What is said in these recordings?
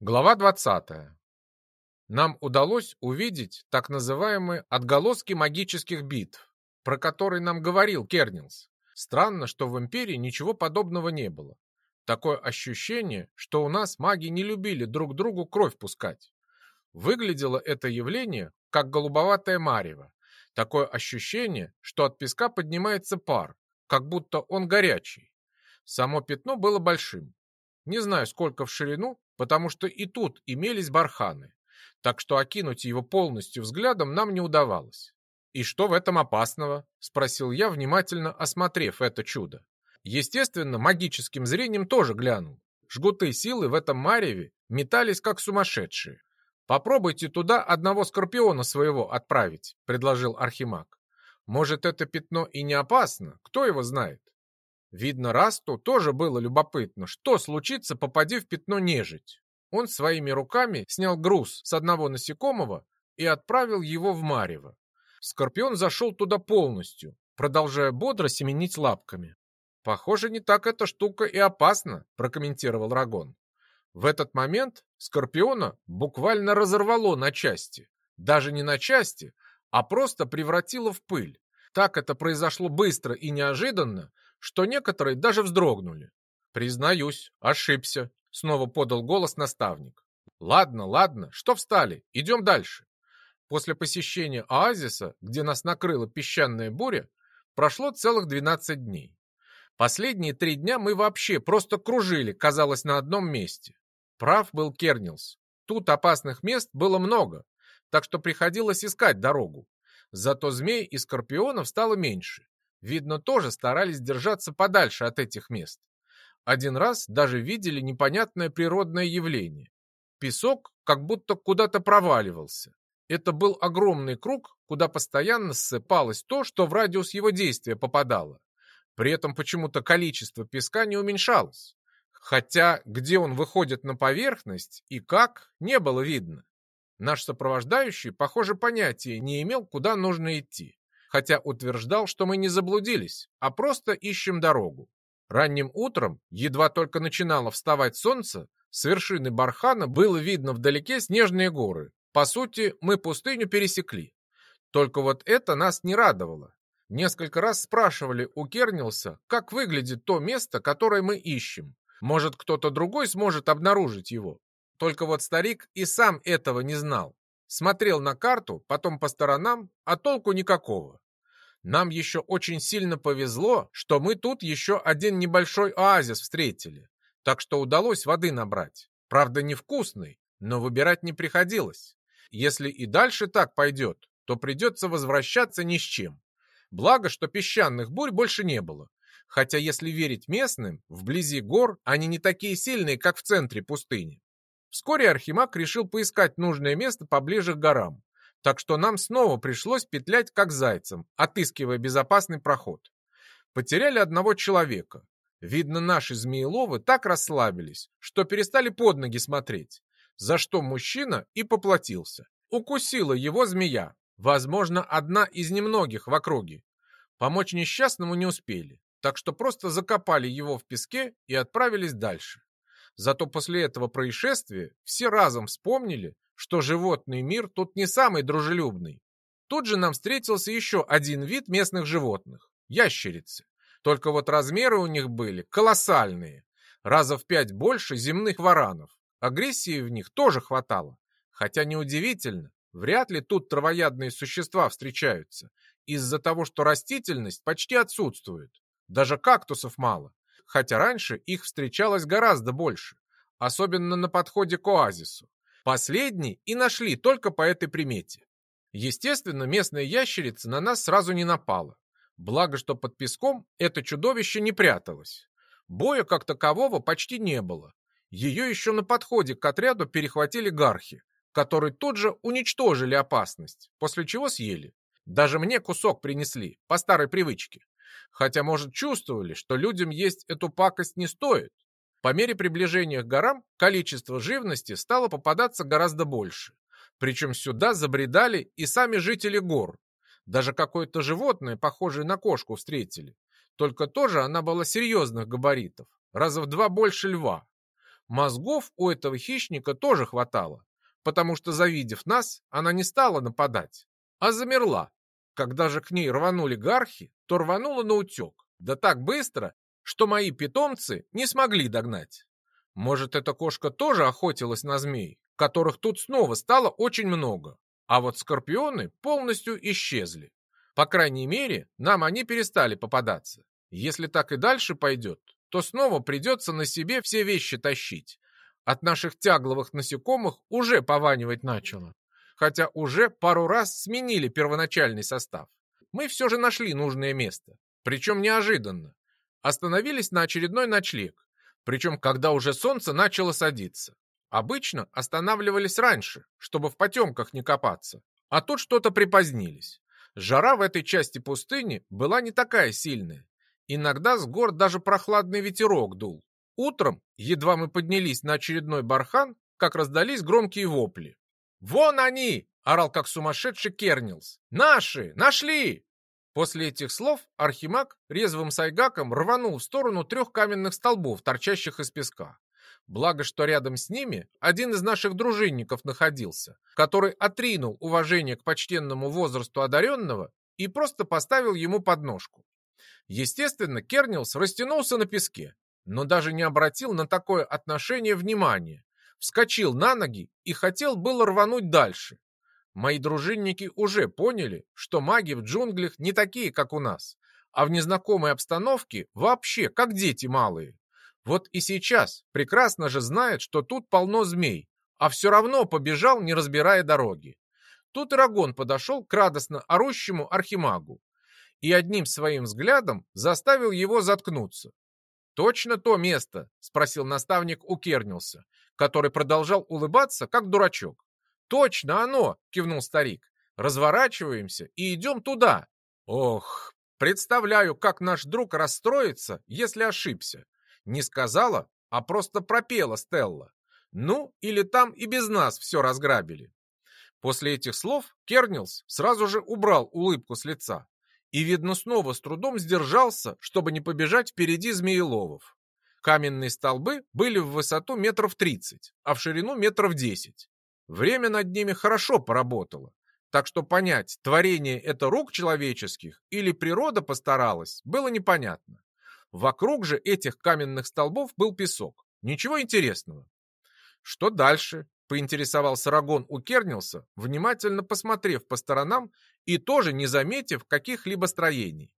Глава 20. Нам удалось увидеть так называемые отголоски магических битв, про которые нам говорил Кернилс. Странно, что в Империи ничего подобного не было. Такое ощущение, что у нас маги не любили друг другу кровь пускать. Выглядело это явление как голубоватое марево. Такое ощущение, что от песка поднимается пар, как будто он горячий. Само пятно было большим. Не знаю, сколько в ширину, потому что и тут имелись барханы, так что окинуть его полностью взглядом нам не удавалось. «И что в этом опасного?» – спросил я, внимательно осмотрев это чудо. Естественно, магическим зрением тоже глянул. Жгуты силы в этом мареве метались как сумасшедшие. «Попробуйте туда одного скорпиона своего отправить», — предложил Архимаг. «Может, это пятно и не опасно, кто его знает?» Видно, Расту тоже было любопытно, что случится, попади в пятно нежить. Он своими руками снял груз с одного насекомого и отправил его в Марево. Скорпион зашел туда полностью, продолжая бодро семенить лапками. «Похоже, не так эта штука и опасна», — прокомментировал Рагон. В этот момент Скорпиона буквально разорвало на части. Даже не на части, а просто превратило в пыль. Так это произошло быстро и неожиданно, что некоторые даже вздрогнули. «Признаюсь, ошибся», — снова подал голос наставник. «Ладно, ладно, что встали, идем дальше». После посещения оазиса, где нас накрыла песчаная буря, прошло целых 12 дней. Последние три дня мы вообще просто кружили, казалось, на одном месте. Прав был Кернилс. Тут опасных мест было много, так что приходилось искать дорогу. Зато змей и скорпионов стало меньше. Видно, тоже старались держаться подальше от этих мест. Один раз даже видели непонятное природное явление. Песок как будто куда-то проваливался. Это был огромный круг, куда постоянно ссыпалось то, что в радиус его действия попадало. При этом почему-то количество песка не уменьшалось. Хотя где он выходит на поверхность и как, не было видно. Наш сопровождающий, похоже, понятия не имел, куда нужно идти хотя утверждал, что мы не заблудились, а просто ищем дорогу. Ранним утром, едва только начинало вставать солнце, с вершины бархана было видно вдалеке снежные горы. По сути, мы пустыню пересекли. Только вот это нас не радовало. Несколько раз спрашивали у Кернилса, как выглядит то место, которое мы ищем. Может, кто-то другой сможет обнаружить его. Только вот старик и сам этого не знал. Смотрел на карту, потом по сторонам, а толку никакого. Нам еще очень сильно повезло, что мы тут еще один небольшой оазис встретили. Так что удалось воды набрать. Правда, невкусный, но выбирать не приходилось. Если и дальше так пойдет, то придется возвращаться ни с чем. Благо, что песчаных бурь больше не было. Хотя, если верить местным, вблизи гор они не такие сильные, как в центре пустыни. Вскоре Архимаг решил поискать нужное место поближе к горам, так что нам снова пришлось петлять как зайцем, отыскивая безопасный проход. Потеряли одного человека. Видно, наши змееловы так расслабились, что перестали под ноги смотреть, за что мужчина и поплатился. Укусила его змея, возможно, одна из немногих в округе. Помочь несчастному не успели, так что просто закопали его в песке и отправились дальше. Зато после этого происшествия все разом вспомнили, что животный мир тут не самый дружелюбный. Тут же нам встретился еще один вид местных животных – ящерицы. Только вот размеры у них были колоссальные, раза в пять больше земных варанов. Агрессии в них тоже хватало. Хотя неудивительно, вряд ли тут травоядные существа встречаются, из-за того, что растительность почти отсутствует. Даже кактусов мало хотя раньше их встречалось гораздо больше, особенно на подходе к оазису. Последний и нашли только по этой примете. Естественно, местная ящерица на нас сразу не напала. Благо, что под песком это чудовище не пряталось. Боя как такового почти не было. Ее еще на подходе к отряду перехватили гархи, которые тут же уничтожили опасность, после чего съели. Даже мне кусок принесли, по старой привычке хотя, может, чувствовали, что людям есть эту пакость не стоит. По мере приближения к горам количество живности стало попадаться гораздо больше. Причем сюда забредали и сами жители гор. Даже какое-то животное, похожее на кошку, встретили. Только тоже она была серьезных габаритов, раза в два больше льва. Мозгов у этого хищника тоже хватало, потому что, завидев нас, она не стала нападать, а замерла. Когда же к ней рванули гархи, то рванула на утек, да так быстро, что мои питомцы не смогли догнать. Может, эта кошка тоже охотилась на змей, которых тут снова стало очень много, а вот скорпионы полностью исчезли. По крайней мере, нам они перестали попадаться. Если так и дальше пойдет, то снова придется на себе все вещи тащить. От наших тягловых насекомых уже пованивать начало. Хотя уже пару раз сменили первоначальный состав. Мы все же нашли нужное место. Причем неожиданно. Остановились на очередной ночлег. Причем, когда уже солнце начало садиться. Обычно останавливались раньше, чтобы в потемках не копаться. А тут что-то припозднились. Жара в этой части пустыни была не такая сильная. Иногда с гор даже прохладный ветерок дул. Утром, едва мы поднялись на очередной бархан, как раздались громкие вопли. «Вон они!» — орал как сумасшедший Кернилс. «Наши! Нашли!» После этих слов Архимаг резвым сайгаком рванул в сторону трех каменных столбов, торчащих из песка. Благо, что рядом с ними один из наших дружинников находился, который отринул уважение к почтенному возрасту одаренного и просто поставил ему подножку. Естественно, Кернилс растянулся на песке, но даже не обратил на такое отношение внимания. Вскочил на ноги и хотел было рвануть дальше. Мои дружинники уже поняли, что маги в джунглях не такие, как у нас, а в незнакомой обстановке вообще как дети малые. Вот и сейчас прекрасно же знает, что тут полно змей, а все равно побежал, не разбирая дороги. Тут Ирагон подошел к радостно орущему архимагу и одним своим взглядом заставил его заткнуться. «Точно то место?» — спросил наставник у Кернилса, который продолжал улыбаться, как дурачок. «Точно оно!» — кивнул старик. «Разворачиваемся и идем туда!» «Ох, представляю, как наш друг расстроится, если ошибся!» Не сказала, а просто пропела Стелла. «Ну, или там и без нас все разграбили!» После этих слов Кернилс сразу же убрал улыбку с лица и, видно, снова с трудом сдержался, чтобы не побежать впереди змееловов. Каменные столбы были в высоту метров тридцать, а в ширину метров десять. Время над ними хорошо поработало, так что понять, творение это рук человеческих или природа постаралась, было непонятно. Вокруг же этих каменных столбов был песок. Ничего интересного. Что дальше? Поинтересовался Рагон у Кернилса, внимательно посмотрев по сторонам и тоже не заметив каких-либо строений.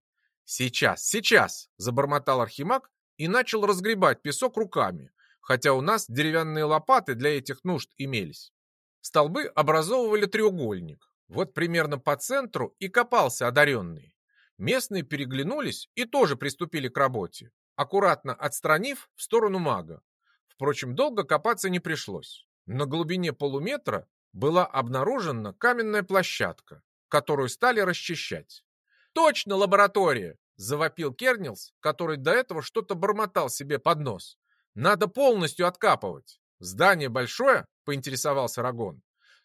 «Сейчас, сейчас!» – забормотал Архимаг и начал разгребать песок руками, хотя у нас деревянные лопаты для этих нужд имелись. Столбы образовывали треугольник. Вот примерно по центру и копался одаренный. Местные переглянулись и тоже приступили к работе, аккуратно отстранив в сторону мага. Впрочем, долго копаться не пришлось. На глубине полуметра была обнаружена каменная площадка, которую стали расчищать. «Точно лаборатория!» – завопил Кернилс, который до этого что-то бормотал себе под нос. «Надо полностью откапывать. Здание большое?» – поинтересовался Рагон.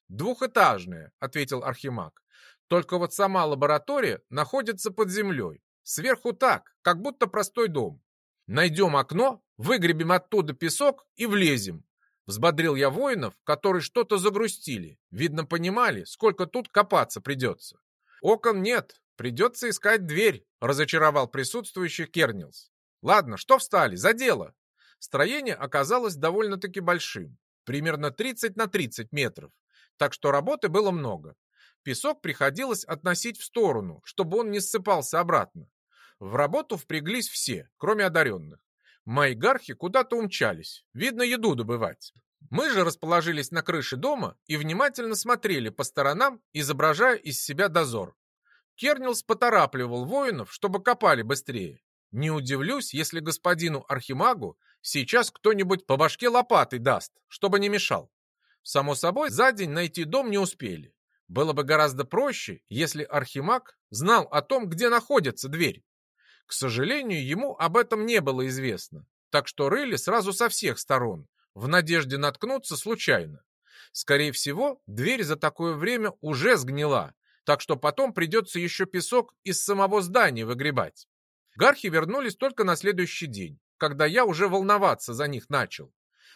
«Двухэтажное», – ответил Архимаг. «Только вот сама лаборатория находится под землей. Сверху так, как будто простой дом. Найдем окно, выгребем оттуда песок и влезем. Взбодрил я воинов, которые что-то загрустили. Видно, понимали, сколько тут копаться придется. Окон нет, придется искать дверь, разочаровал присутствующий Кернилс. Ладно, что встали, за дело. Строение оказалось довольно-таки большим, примерно 30 на 30 метров, так что работы было много. Песок приходилось относить в сторону, чтобы он не ссыпался обратно. В работу впряглись все, кроме одаренных. Мои гархи куда-то умчались, видно, еду добывать. Мы же расположились на крыше дома и внимательно смотрели по сторонам, изображая из себя дозор. Кернилс поторапливал воинов, чтобы копали быстрее. Не удивлюсь, если господину Архимагу сейчас кто-нибудь по башке лопатой даст, чтобы не мешал. Само собой, за день найти дом не успели. Было бы гораздо проще, если Архимаг знал о том, где находится дверь. К сожалению, ему об этом не было известно, так что рыли сразу со всех сторон, в надежде наткнуться случайно. Скорее всего, дверь за такое время уже сгнила, так что потом придется еще песок из самого здания выгребать. Гархи вернулись только на следующий день, когда я уже волноваться за них начал.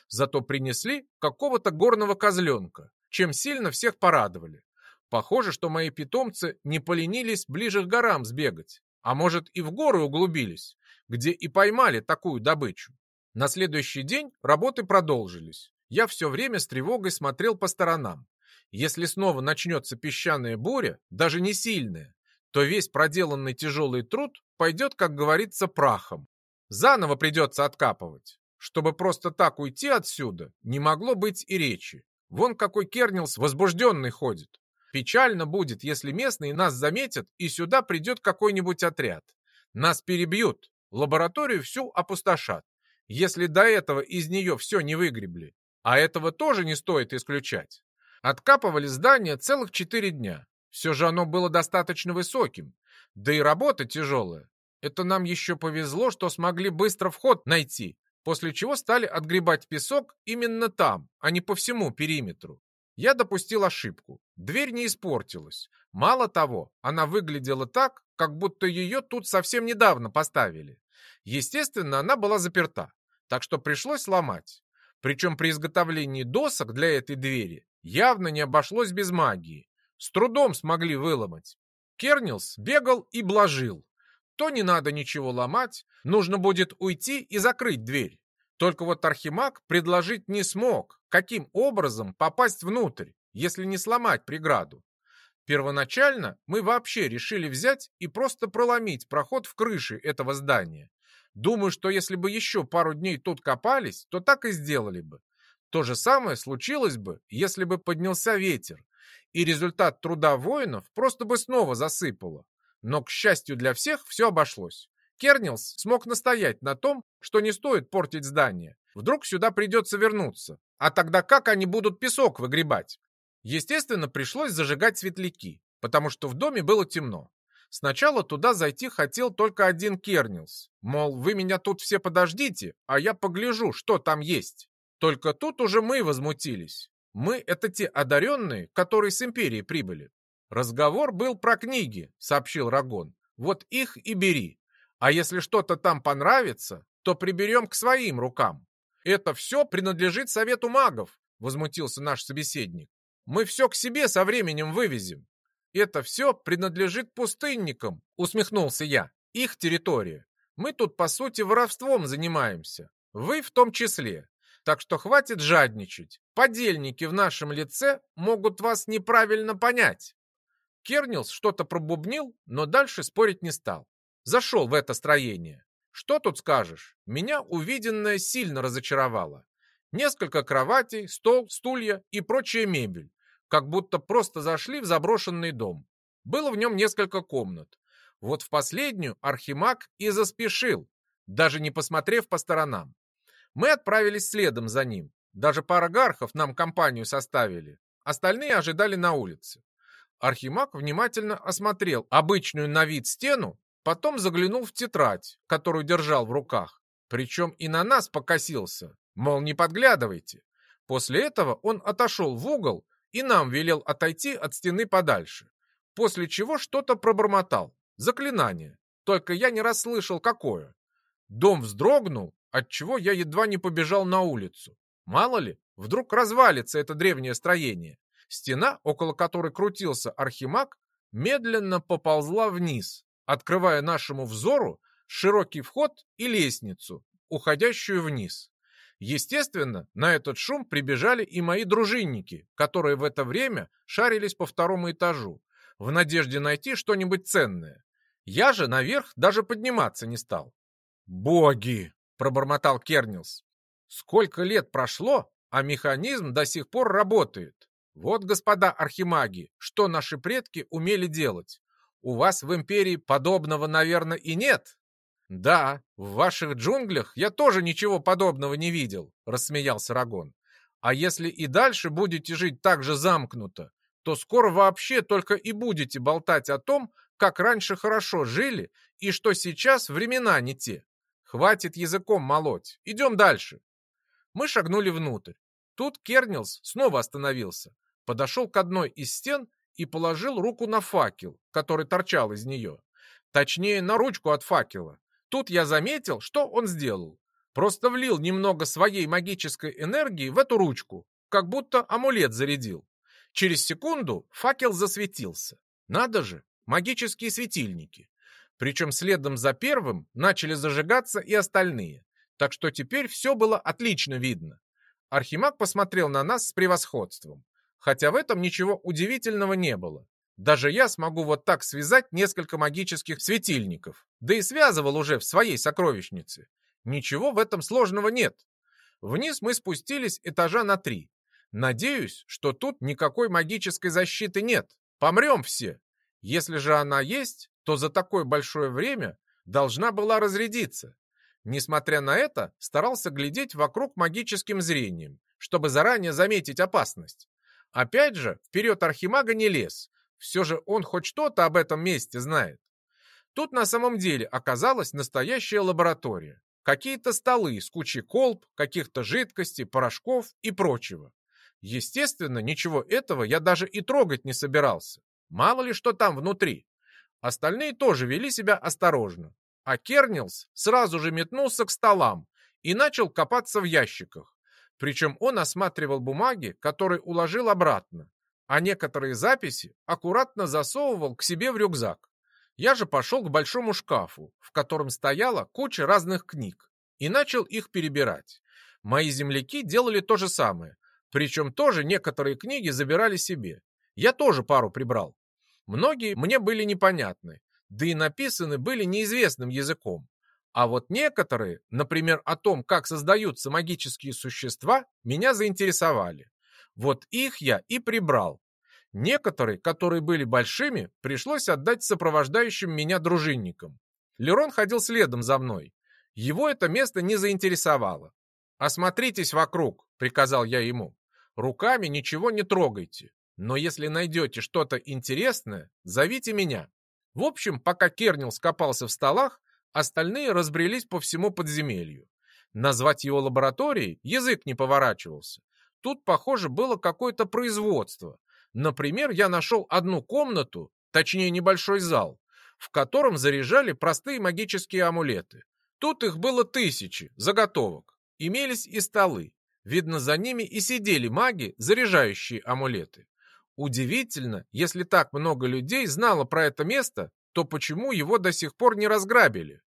Зато принесли какого-то горного козленка, чем сильно всех порадовали. Похоже, что мои питомцы не поленились ближе к горам сбегать, а может и в горы углубились, где и поймали такую добычу. На следующий день работы продолжились. Я все время с тревогой смотрел по сторонам. Если снова начнется песчаная буря, даже не сильная, то весь проделанный тяжелый труд пойдет, как говорится, прахом. Заново придется откапывать. Чтобы просто так уйти отсюда, не могло быть и речи. Вон какой Кернилс возбужденный ходит. Печально будет, если местные нас заметят, и сюда придет какой-нибудь отряд. Нас перебьют, лабораторию всю опустошат, если до этого из нее все не выгребли. А этого тоже не стоит исключать. Откапывали здание целых четыре дня. Все же оно было достаточно высоким. Да и работа тяжелая. Это нам еще повезло, что смогли быстро вход найти, после чего стали отгребать песок именно там, а не по всему периметру. Я допустил ошибку. Дверь не испортилась. Мало того, она выглядела так, как будто ее тут совсем недавно поставили. Естественно, она была заперта, так что пришлось ломать. Причем при изготовлении досок для этой двери явно не обошлось без магии. С трудом смогли выломать. Кернилс бегал и блажил. То не надо ничего ломать, нужно будет уйти и закрыть дверь. Только вот Архимаг предложить не смог, каким образом попасть внутрь, если не сломать преграду. Первоначально мы вообще решили взять и просто проломить проход в крыше этого здания. Думаю, что если бы еще пару дней тут копались, то так и сделали бы. То же самое случилось бы, если бы поднялся ветер, и результат труда воинов просто бы снова засыпало. Но, к счастью для всех, все обошлось. Кернилс смог настоять на том, что не стоит портить здание. Вдруг сюда придется вернуться. А тогда как они будут песок выгребать? Естественно, пришлось зажигать светляки, потому что в доме было темно. Сначала туда зайти хотел только один Кернилс. Мол, вы меня тут все подождите, а я погляжу, что там есть. Только тут уже мы возмутились. Мы — это те одаренные, которые с Империи прибыли. Разговор был про книги, сообщил Рагон. Вот их и бери. А если что-то там понравится, то приберем к своим рукам. Это все принадлежит Совету магов, возмутился наш собеседник. Мы все к себе со временем вывезем. Это все принадлежит пустынникам, усмехнулся я. Их территория. Мы тут, по сути, воровством занимаемся. Вы в том числе. Так что хватит жадничать. Подельники в нашем лице могут вас неправильно понять. Кернилс что-то пробубнил, но дальше спорить не стал зашел в это строение. Что тут скажешь? Меня увиденное сильно разочаровало. Несколько кроватей, стол, стулья и прочая мебель. Как будто просто зашли в заброшенный дом. Было в нем несколько комнат. Вот в последнюю Архимаг и заспешил, даже не посмотрев по сторонам. Мы отправились следом за ним. Даже пара гархов нам компанию составили. Остальные ожидали на улице. Архимаг внимательно осмотрел обычную на вид стену Потом заглянул в тетрадь, которую держал в руках. Причем и на нас покосился, мол, не подглядывайте. После этого он отошел в угол и нам велел отойти от стены подальше. После чего что-то пробормотал. Заклинание. Только я не расслышал, какое. Дом вздрогнул, отчего я едва не побежал на улицу. Мало ли, вдруг развалится это древнее строение. Стена, около которой крутился архимаг, медленно поползла вниз, открывая нашему взору широкий вход и лестницу, уходящую вниз. Естественно, на этот шум прибежали и мои дружинники, которые в это время шарились по второму этажу, в надежде найти что-нибудь ценное. Я же наверх даже подниматься не стал. «Боги!» — пробормотал Кернилс. «Сколько лет прошло, а механизм до сих пор работает. Вот, господа архимаги, что наши предки умели делать. У вас в империи подобного, наверное, и нет?» «Да, в ваших джунглях я тоже ничего подобного не видел», — рассмеялся Рагон. «А если и дальше будете жить так же замкнуто, то скоро вообще только и будете болтать о том, как раньше хорошо жили и что сейчас времена не те. Хватит языком молоть, идем дальше». Мы шагнули внутрь. Тут Кернилс снова остановился, подошел к одной из стен и положил руку на факел, который торчал из нее. Точнее, на ручку от факела. Тут я заметил, что он сделал. Просто влил немного своей магической энергии в эту ручку, как будто амулет зарядил. Через секунду факел засветился. Надо же, магические светильники. Причем следом за первым начали зажигаться и остальные. Так что теперь все было отлично видно. Архимаг посмотрел на нас с превосходством. Хотя в этом ничего удивительного не было. Даже я смогу вот так связать несколько магических светильников. Да и связывал уже в своей сокровищнице. Ничего в этом сложного нет. Вниз мы спустились этажа на три. Надеюсь, что тут никакой магической защиты нет. Помрем все. Если же она есть, то за такое большое время должна была разрядиться. Несмотря на это, старался глядеть вокруг магическим зрением, чтобы заранее заметить опасность. Опять же, вперед Архимага не лез. Все же он хоть что-то об этом месте знает. Тут на самом деле оказалась настоящая лаборатория. Какие-то столы с кучей колб, каких-то жидкостей, порошков и прочего. Естественно, ничего этого я даже и трогать не собирался. Мало ли что там внутри. Остальные тоже вели себя осторожно. А Кернилс сразу же метнулся к столам и начал копаться в ящиках. Причем он осматривал бумаги, которые уложил обратно, а некоторые записи аккуратно засовывал к себе в рюкзак. Я же пошел к большому шкафу, в котором стояла куча разных книг, и начал их перебирать. Мои земляки делали то же самое, причем тоже некоторые книги забирали себе. Я тоже пару прибрал. Многие мне были непонятны, да и написаны были неизвестным языком. А вот некоторые, например, о том, как создаются магические существа, меня заинтересовали. Вот их я и прибрал. Некоторые, которые были большими, пришлось отдать сопровождающим меня дружинникам. Лерон ходил следом за мной. Его это место не заинтересовало. «Осмотритесь вокруг», — приказал я ему. «Руками ничего не трогайте. Но если найдете что-то интересное, зовите меня». В общем, пока Кернил скопался в столах, остальные разбрелись по всему подземелью. Назвать его лабораторией язык не поворачивался. Тут, похоже, было какое-то производство. Например, я нашел одну комнату, точнее небольшой зал, в котором заряжали простые магические амулеты. Тут их было тысячи, заготовок. Имелись и столы. Видно, за ними и сидели маги, заряжающие амулеты. Удивительно, если так много людей знало про это место, то почему его до сих пор не разграбили?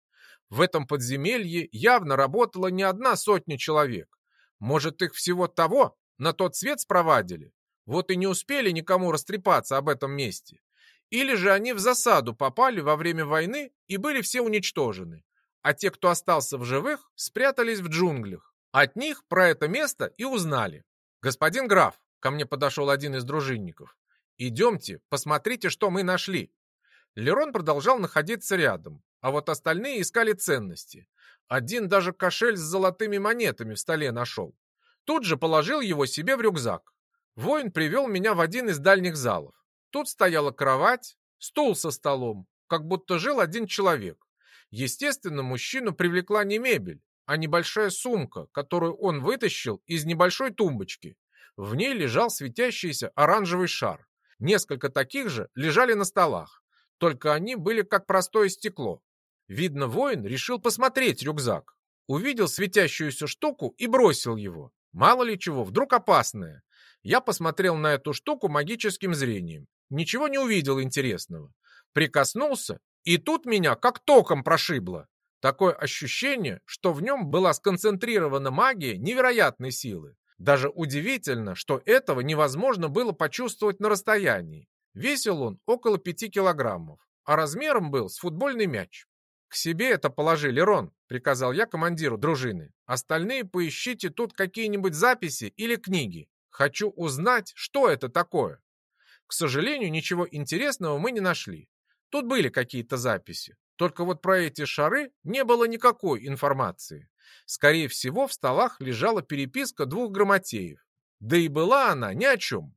В этом подземелье явно работала не одна сотня человек. Может, их всего того на тот свет спровадили? Вот и не успели никому растрепаться об этом месте. Или же они в засаду попали во время войны и были все уничтожены. А те, кто остался в живых, спрятались в джунглях. От них про это место и узнали. «Господин граф», ко мне подошел один из дружинников, «идемте, посмотрите, что мы нашли». Лерон продолжал находиться рядом, а вот остальные искали ценности. Один даже кошель с золотыми монетами в столе нашел. Тут же положил его себе в рюкзак. Воин привел меня в один из дальних залов. Тут стояла кровать, стул со столом, как будто жил один человек. Естественно, мужчину привлекла не мебель, а небольшая сумка, которую он вытащил из небольшой тумбочки. В ней лежал светящийся оранжевый шар. Несколько таких же лежали на столах только они были как простое стекло. Видно, воин решил посмотреть рюкзак. Увидел светящуюся штуку и бросил его. Мало ли чего, вдруг опасное. Я посмотрел на эту штуку магическим зрением. Ничего не увидел интересного. Прикоснулся, и тут меня как током прошибло. Такое ощущение, что в нем была сконцентрирована магия невероятной силы. Даже удивительно, что этого невозможно было почувствовать на расстоянии. Весил он около пяти килограммов, а размером был с футбольный мяч. «К себе это положили, Рон», — приказал я командиру дружины. «Остальные поищите тут какие-нибудь записи или книги. Хочу узнать, что это такое». К сожалению, ничего интересного мы не нашли. Тут были какие-то записи. Только вот про эти шары не было никакой информации. Скорее всего, в столах лежала переписка двух грамотеев. Да и была она ни о чем.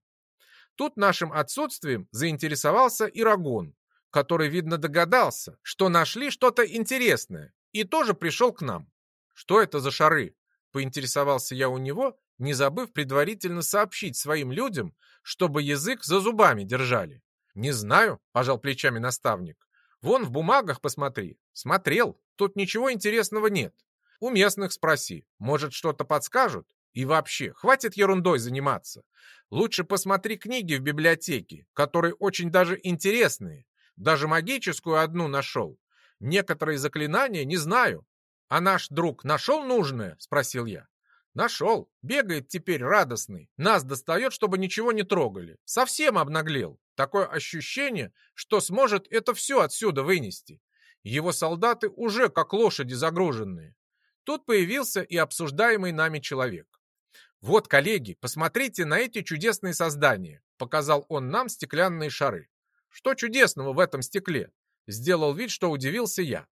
Тут нашим отсутствием заинтересовался Ирагон, который, видно, догадался, что нашли что-то интересное, и тоже пришел к нам. «Что это за шары?» — поинтересовался я у него, не забыв предварительно сообщить своим людям, чтобы язык за зубами держали. «Не знаю», — пожал плечами наставник. «Вон в бумагах посмотри». «Смотрел. Тут ничего интересного нет». У местных спроси, может, что-то подскажут? И вообще, хватит ерундой заниматься. Лучше посмотри книги в библиотеке, которые очень даже интересные. Даже магическую одну нашел. Некоторые заклинания не знаю. А наш друг нашел нужное? Спросил я. Нашел. Бегает теперь радостный. Нас достает, чтобы ничего не трогали. Совсем обнаглел. Такое ощущение, что сможет это все отсюда вынести. Его солдаты уже как лошади загруженные. Тут появился и обсуждаемый нами человек. «Вот, коллеги, посмотрите на эти чудесные создания», показал он нам стеклянные шары. «Что чудесного в этом стекле?» Сделал вид, что удивился я.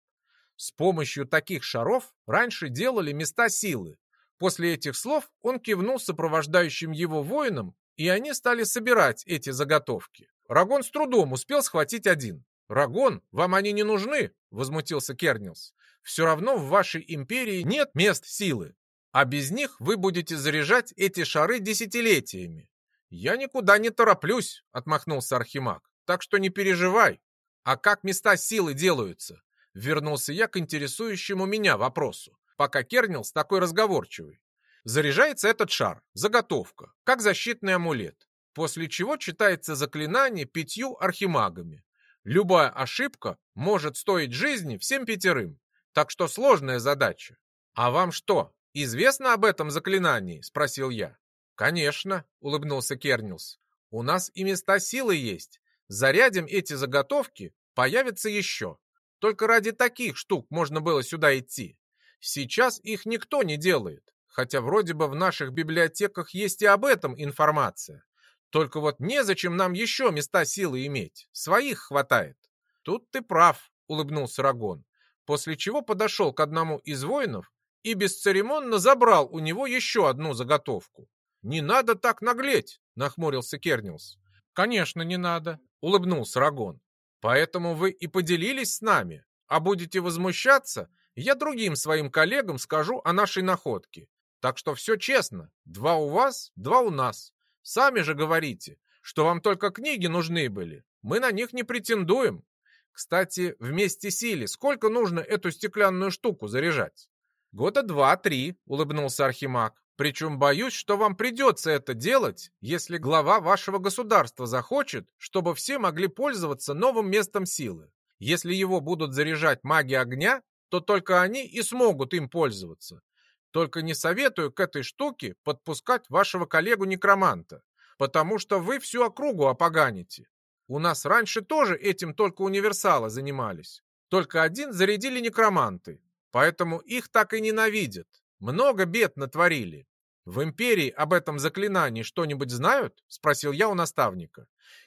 С помощью таких шаров раньше делали места силы. После этих слов он кивнул сопровождающим его воинам, и они стали собирать эти заготовки. Рагон с трудом успел схватить один. «Рагон, вам они не нужны?» — возмутился Кернилс. «Все равно в вашей империи нет мест силы, а без них вы будете заряжать эти шары десятилетиями». «Я никуда не тороплюсь», — отмахнулся Архимаг. «Так что не переживай. А как места силы делаются?» Вернулся я к интересующему меня вопросу, пока Кернилс такой разговорчивый. Заряжается этот шар, заготовка, как защитный амулет, после чего читается заклинание пятью архимагами. Любая ошибка может стоить жизни всем пятерым, так что сложная задача. А вам что, известно об этом заклинании? Спросил я. Конечно, улыбнулся Кернилс. У нас и места силы есть. Зарядим эти заготовки, появится еще. Только ради таких штук можно было сюда идти. Сейчас их никто не делает, хотя вроде бы в наших библиотеках есть и об этом информация. Только вот незачем нам еще места силы иметь. Своих хватает. Тут ты прав, улыбнулся Рагон, после чего подошел к одному из воинов и бесцеремонно забрал у него еще одну заготовку. «Не надо так наглеть!» — нахмурился Кернилс. «Конечно, не надо!» — улыбнулся Рагон. «Поэтому вы и поделились с нами. А будете возмущаться, я другим своим коллегам скажу о нашей находке. Так что все честно. Два у вас, два у нас. Сами же говорите, что вам только книги нужны были. Мы на них не претендуем. Кстати, вместе силе сколько нужно эту стеклянную штуку заряжать? Года два-три, улыбнулся Архимаг. Причем боюсь, что вам придется это делать, если глава вашего государства захочет, чтобы все могли пользоваться новым местом силы. Если его будут заряжать маги огня, то только они и смогут им пользоваться. Только не советую к этой штуке подпускать вашего коллегу-некроманта, потому что вы всю округу опоганите. У нас раньше тоже этим только универсалы занимались. Только один зарядили некроманты, поэтому их так и ненавидят. Много бед натворили. В империи об этом заклинании что-нибудь знают? Спросил я у наставника.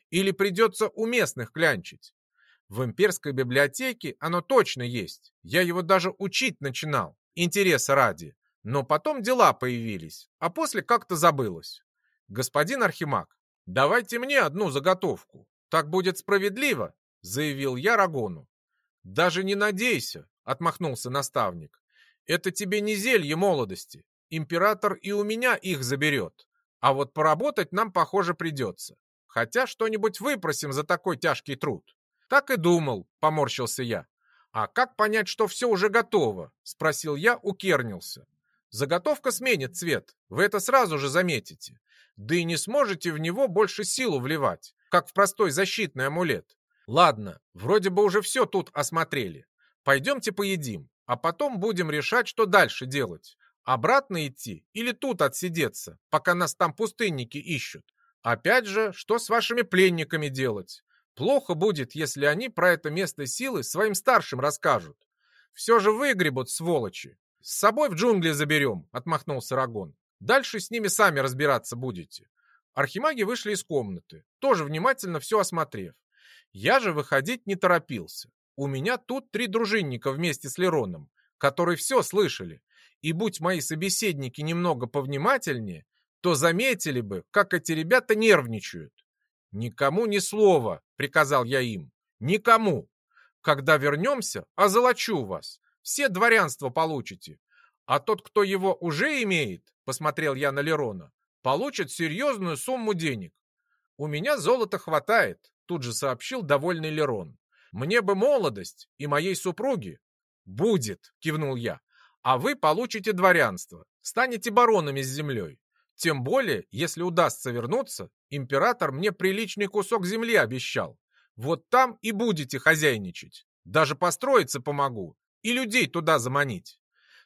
Или придется у местных клянчить? В имперской библиотеке оно точно есть. Я его даже учить начинал, интереса ради. Но потом дела появились, а после как-то забылось. Господин Архимаг, давайте мне одну заготовку. Так будет справедливо, заявил я Рагону. Даже не надейся, отмахнулся наставник. Это тебе не зелье молодости. Император и у меня их заберет. А вот поработать нам, похоже, придется. Хотя что-нибудь выпросим за такой тяжкий труд. Так и думал, поморщился я. А как понять, что все уже готово? Спросил я у Кернился. Заготовка сменит цвет, вы это сразу же заметите. Да и не сможете в него больше силу вливать, как в простой защитный амулет. Ладно, вроде бы уже все тут осмотрели. Пойдемте поедим, а потом будем решать, что дальше делать. Обратно идти или тут отсидеться, пока нас там пустынники ищут. Опять же, что с вашими пленниками делать? Плохо будет, если они про это место силы своим старшим расскажут. Все же выгребут, сволочи. «С собой в джунгли заберем», — отмахнулся Рагон. «Дальше с ними сами разбираться будете». Архимаги вышли из комнаты, тоже внимательно все осмотрев. Я же выходить не торопился. У меня тут три дружинника вместе с Лероном, которые все слышали. И будь мои собеседники немного повнимательнее, то заметили бы, как эти ребята нервничают. «Никому ни слова», — приказал я им. «Никому. Когда вернемся, озолочу вас. Все дворянство получите. А тот, кто его уже имеет, посмотрел я на Лерона, получит серьезную сумму денег. У меня золота хватает, тут же сообщил довольный Лерон. Мне бы молодость и моей супруги. Будет, кивнул я. а вы получите дворянство, станете баронами с землей. Тем более, если удастся вернуться, император мне приличный кусок земли обещал. Вот там и будете хозяйничать. Даже построиться помогу и людей туда заманить.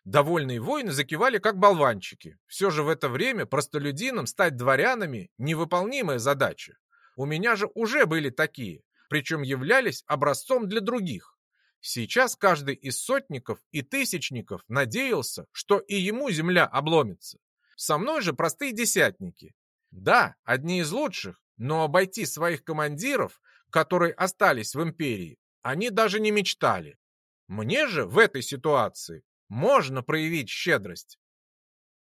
Довольные воины закивали, как болванчики. Все же в это время простолюдинам стать дворянами – невыполнимая задача. У меня же уже были такие, причем являлись образцом для других. Сейчас каждый из сотников и тысячников надеялся, что и ему земля обломится. Со мной же простые десятники. Да, одни из лучших, но обойти своих командиров, которые остались в империи, они даже не мечтали. Мне же в этой ситуации можно проявить щедрость.